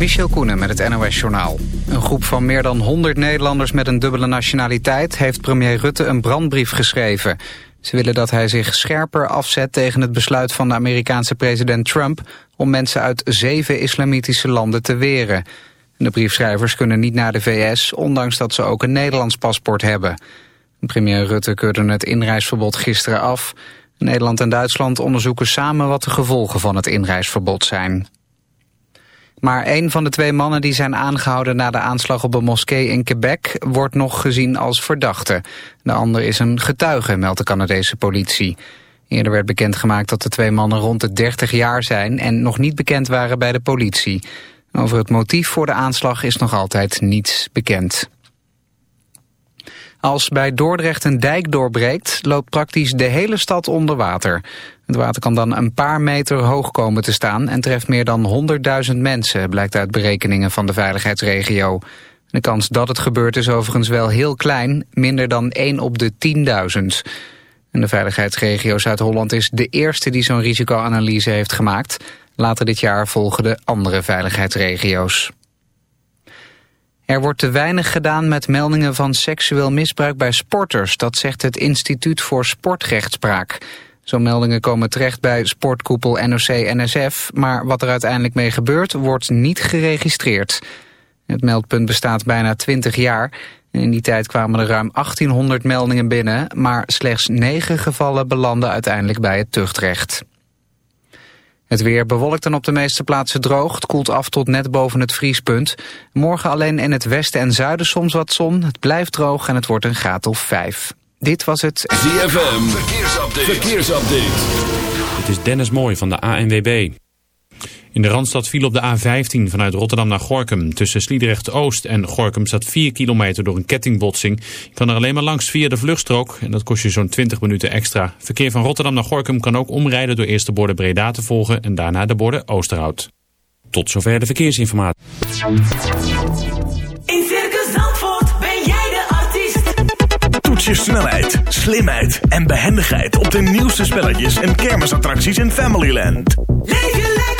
Michel Koenen met het NOS-journaal. Een groep van meer dan 100 Nederlanders met een dubbele nationaliteit... heeft premier Rutte een brandbrief geschreven. Ze willen dat hij zich scherper afzet tegen het besluit van de Amerikaanse president Trump... om mensen uit zeven islamitische landen te weren. De briefschrijvers kunnen niet naar de VS, ondanks dat ze ook een Nederlands paspoort hebben. Premier Rutte keurde het inreisverbod gisteren af. Nederland en Duitsland onderzoeken samen wat de gevolgen van het inreisverbod zijn. Maar een van de twee mannen die zijn aangehouden na de aanslag op een moskee in Quebec wordt nog gezien als verdachte. De ander is een getuige, meldt de Canadese politie. Eerder werd bekendgemaakt dat de twee mannen rond de 30 jaar zijn en nog niet bekend waren bij de politie. Over het motief voor de aanslag is nog altijd niets bekend. Als bij Dordrecht een dijk doorbreekt, loopt praktisch de hele stad onder water. Het water kan dan een paar meter hoog komen te staan en treft meer dan 100.000 mensen, blijkt uit berekeningen van de veiligheidsregio. De kans dat het gebeurt is overigens wel heel klein, minder dan 1 op de 10.000. En de veiligheidsregio Zuid-Holland is de eerste die zo'n risicoanalyse heeft gemaakt. Later dit jaar volgen de andere veiligheidsregio's. Er wordt te weinig gedaan met meldingen van seksueel misbruik bij sporters. Dat zegt het Instituut voor Sportrechtspraak. Zo'n meldingen komen terecht bij sportkoepel NOC-NSF... maar wat er uiteindelijk mee gebeurt, wordt niet geregistreerd. Het meldpunt bestaat bijna 20 jaar. In die tijd kwamen er ruim 1800 meldingen binnen... maar slechts 9 gevallen belanden uiteindelijk bij het tuchtrecht. Het weer bewolkt en op de meeste plaatsen droog. Het koelt af tot net boven het vriespunt. Morgen alleen in het westen en zuiden soms wat zon. Het blijft droog en het wordt een graad of vijf. Dit was het ZFM Verkeersupdate. Verkeersupdate. Het is Dennis Mooi van de ANWB. In de Randstad viel op de A15 vanuit Rotterdam naar Gorkum. Tussen Sliedrecht-Oost en Gorkum staat 4 kilometer door een kettingbotsing. Je kan er alleen maar langs via de vluchtstrook en dat kost je zo'n 20 minuten extra. Verkeer van Rotterdam naar Gorkum kan ook omrijden door eerst de borden Breda te volgen en daarna de borden Oosterhout. Tot zover de verkeersinformatie. In Circus Zandvoort ben jij de artiest. Toets je snelheid, slimheid en behendigheid op de nieuwste spelletjes en kermisattracties in Familyland. Leef je lekker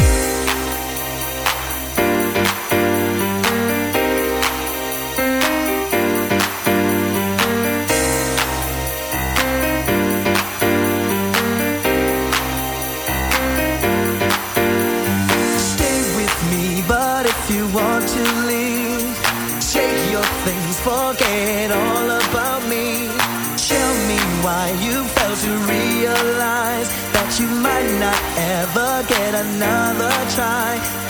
another try.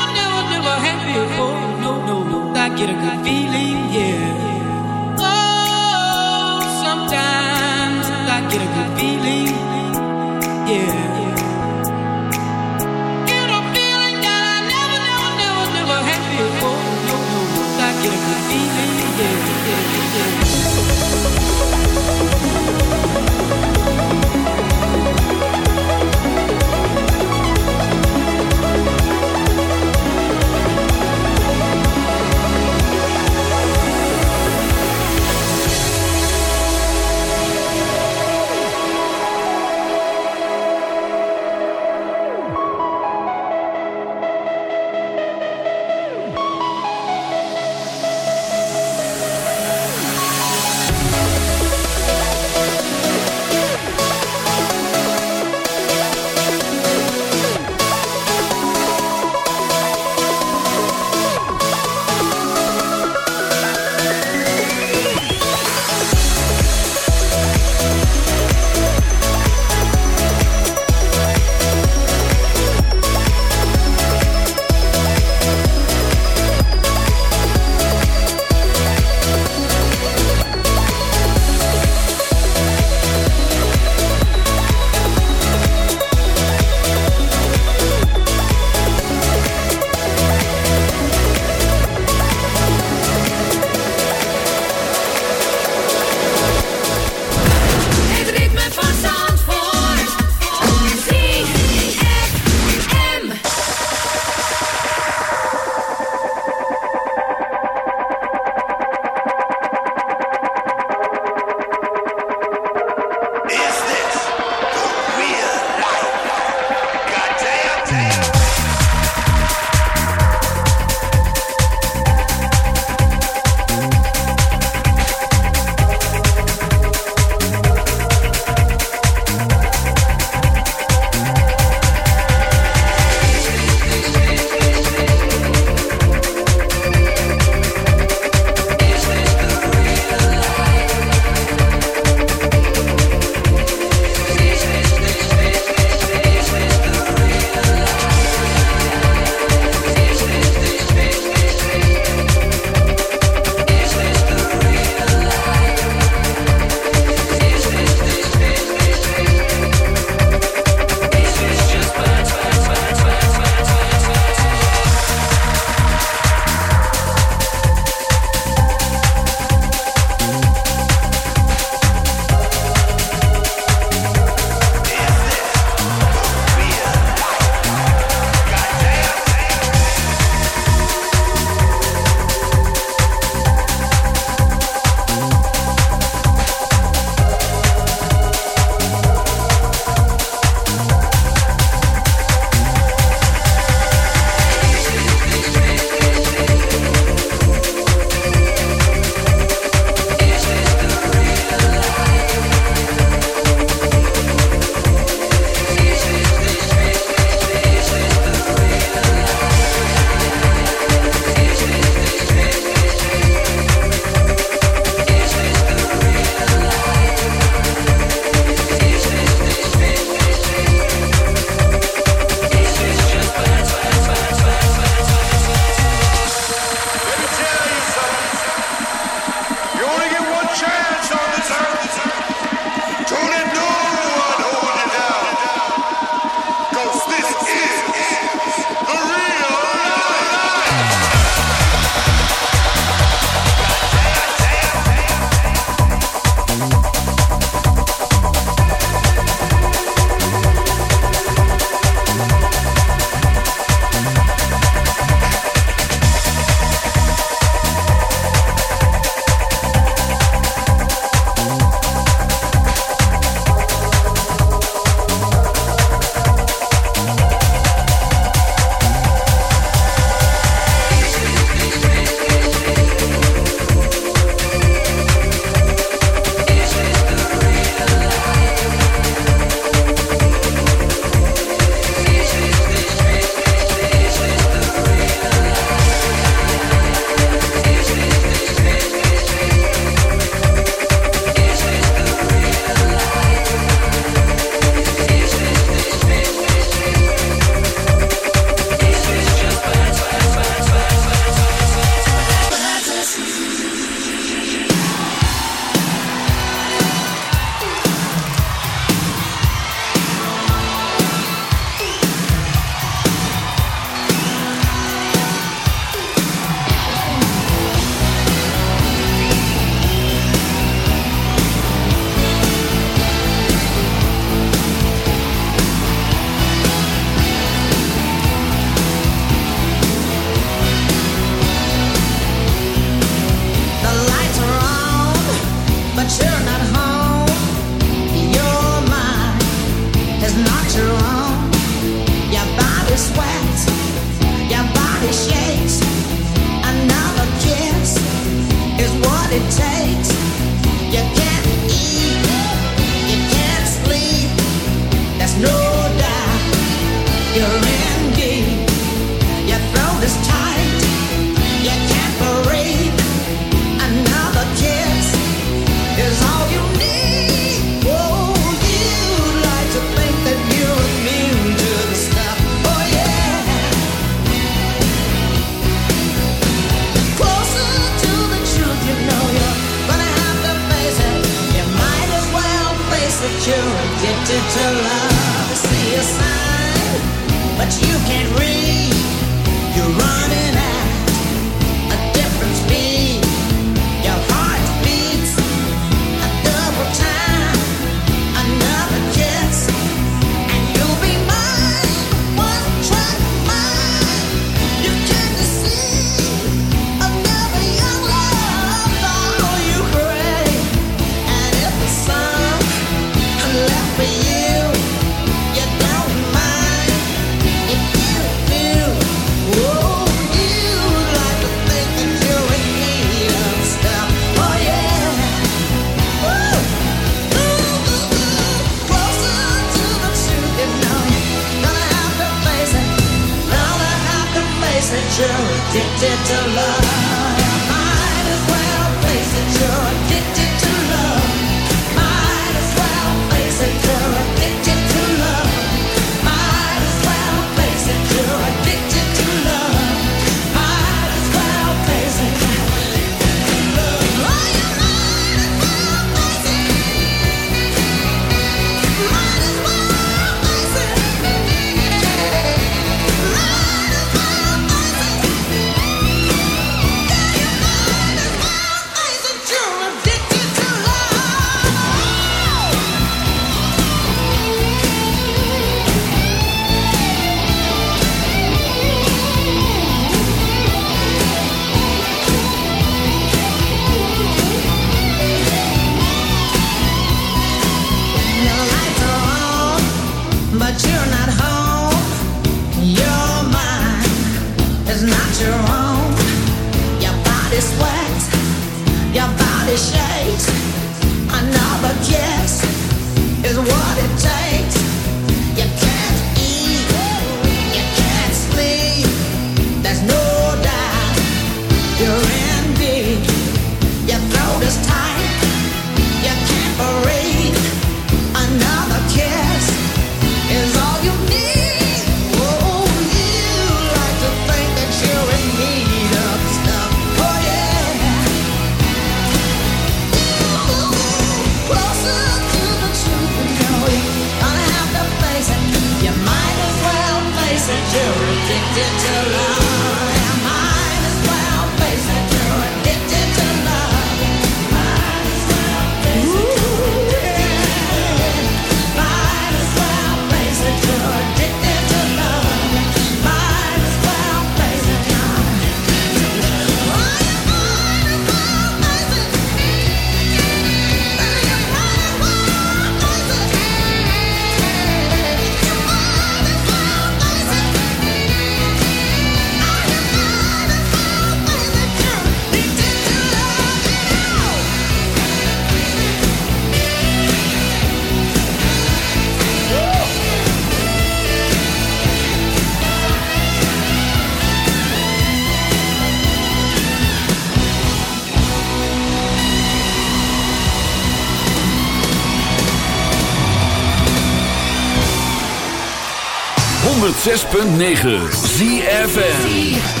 106.9 ZFN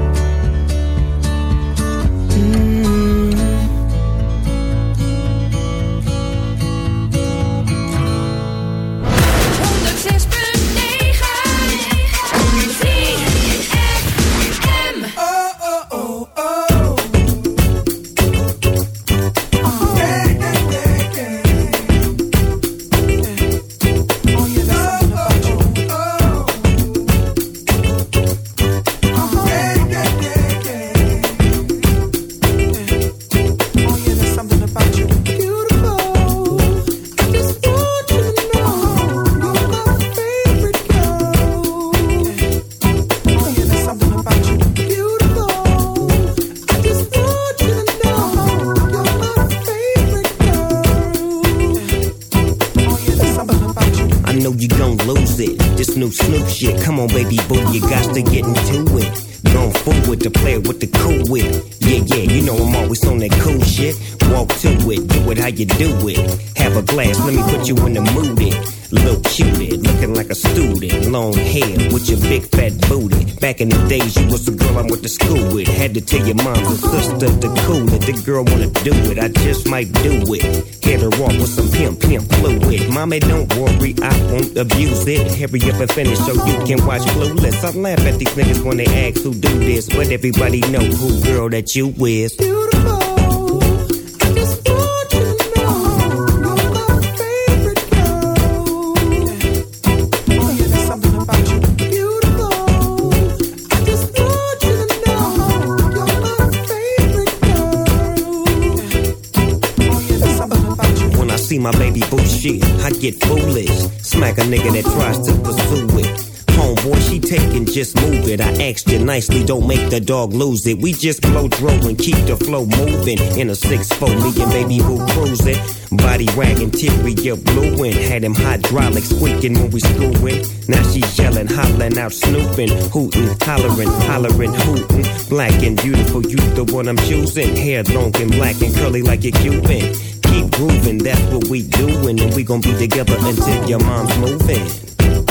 Shit, come on, baby boo, you got to get into it. Going forward to play with the cool wit. Yeah, yeah, you know I'm always on that cool shit. Walk to it, do it how you do it. Have a glass, let me put you in the mood. It. Little cutie, looking like a student. Long hair with your big fat booty. Back in the days, you was the girl I went to school with. Had to tell your mom and sister to cool it. The girl wanna do it, I just might do it. Hit her off with some pimp, pimp fluid. Mommy, don't worry, I won't abuse it. Hurry up and finish so you can watch Clueless. I laugh at these niggas when they ask who do this, but everybody know who girl that you is. When I see my baby boo shit, I get foolish. Smack a nigga that tries to pursue it. Homeboy, she taking, just move it. I asked you nicely, don't make the dog lose it. We just blow throw and keep the flow moving. In a 6-4, me and baby boo cruising. Body wagging, teary, you blueing. Had him hydraulic squeaking when we screwing. Now she yelling, hollering out, snooping, hooting, hollering, hollering, hooting. Black and beautiful, you the one I'm choosing. Hair long and black and curly like a Cuban. Keep grooving, that's what we doing. And we gon' be together until your mom's moving.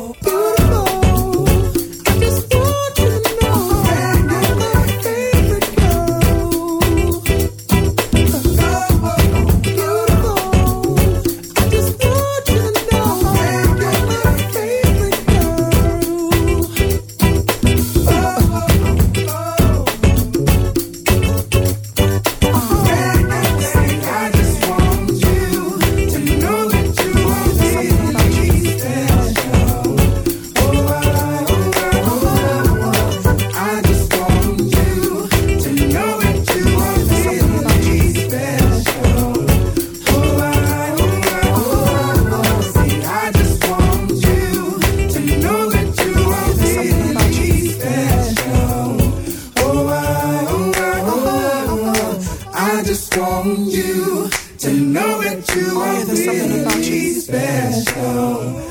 Special.